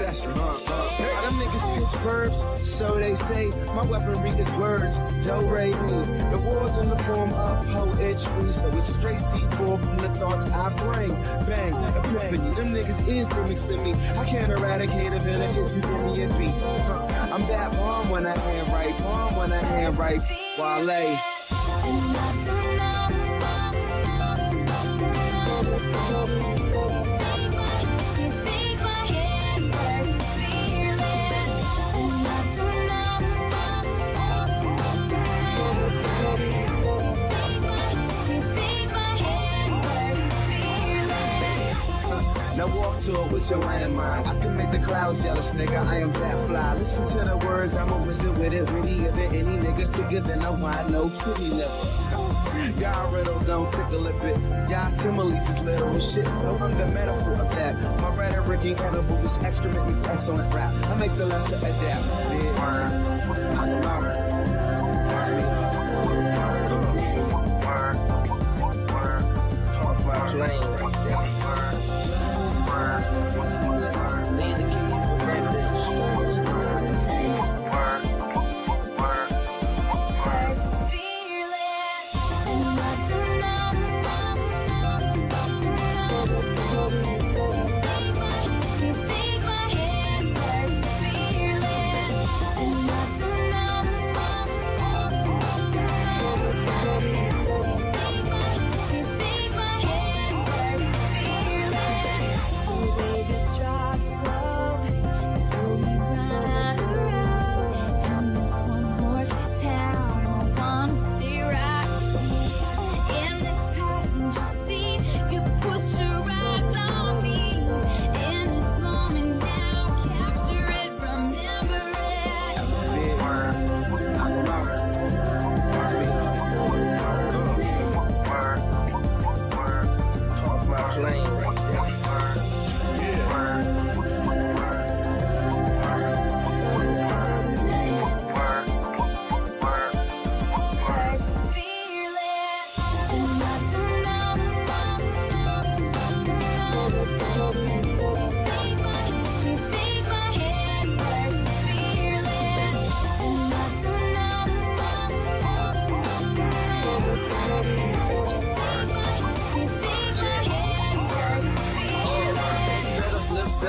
session. Uh, uh. Them niggas pitch verbs, so they say. My weaponry is words, do re mi. The war's in the form of poetry, so it's straight C4 from the thoughts I bring. Bang, epiphany. Them niggas is gimmicks to me. I can't eradicate a village if you give me a beat. Huh. I'm that bomb when I hand right, bomb when I hand right. Wale. Now walk to it with your mind I can make the clouds jealous, nigga. I am that fly. Listen to the words, I'm a wizard with it. Wittier than any nigga, sicker than a wine, no kitty liver. Y'all riddles don't tickle a bit. Y'all similes is literal shit. No, I'm the metaphor of that. My rhetoric incredible. This excrement means excellent rap. I make the lesser adapt. Yeah.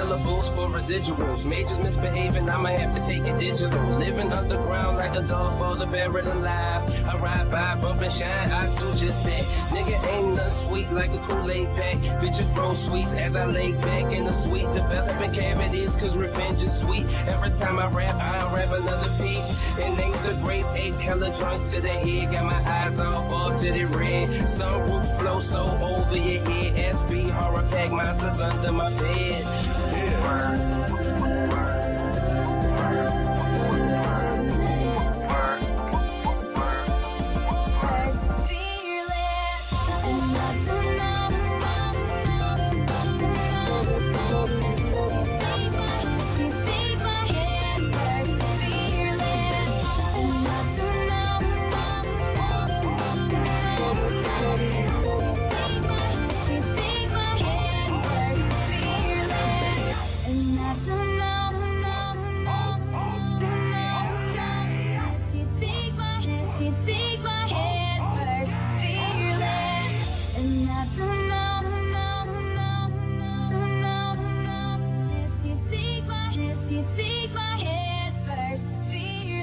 Syllables for residuals. Majors misbehaving, I'ma have to take it digital. Living underground like a godfather buried alive. I ride by, bump and shine, I do just that. Nigga ain't nothing sweet like a Kool-Aid pack. Bitches roll sweets as I lay back in the sweet. Developing cavities, cause revenge is sweet. Every time I rap, I rap another piece. And ain't the great eight hella joints to the head. Got my eyes all varsity red. Sunroof flow so over your head. SB horror pack monsters under my bed work.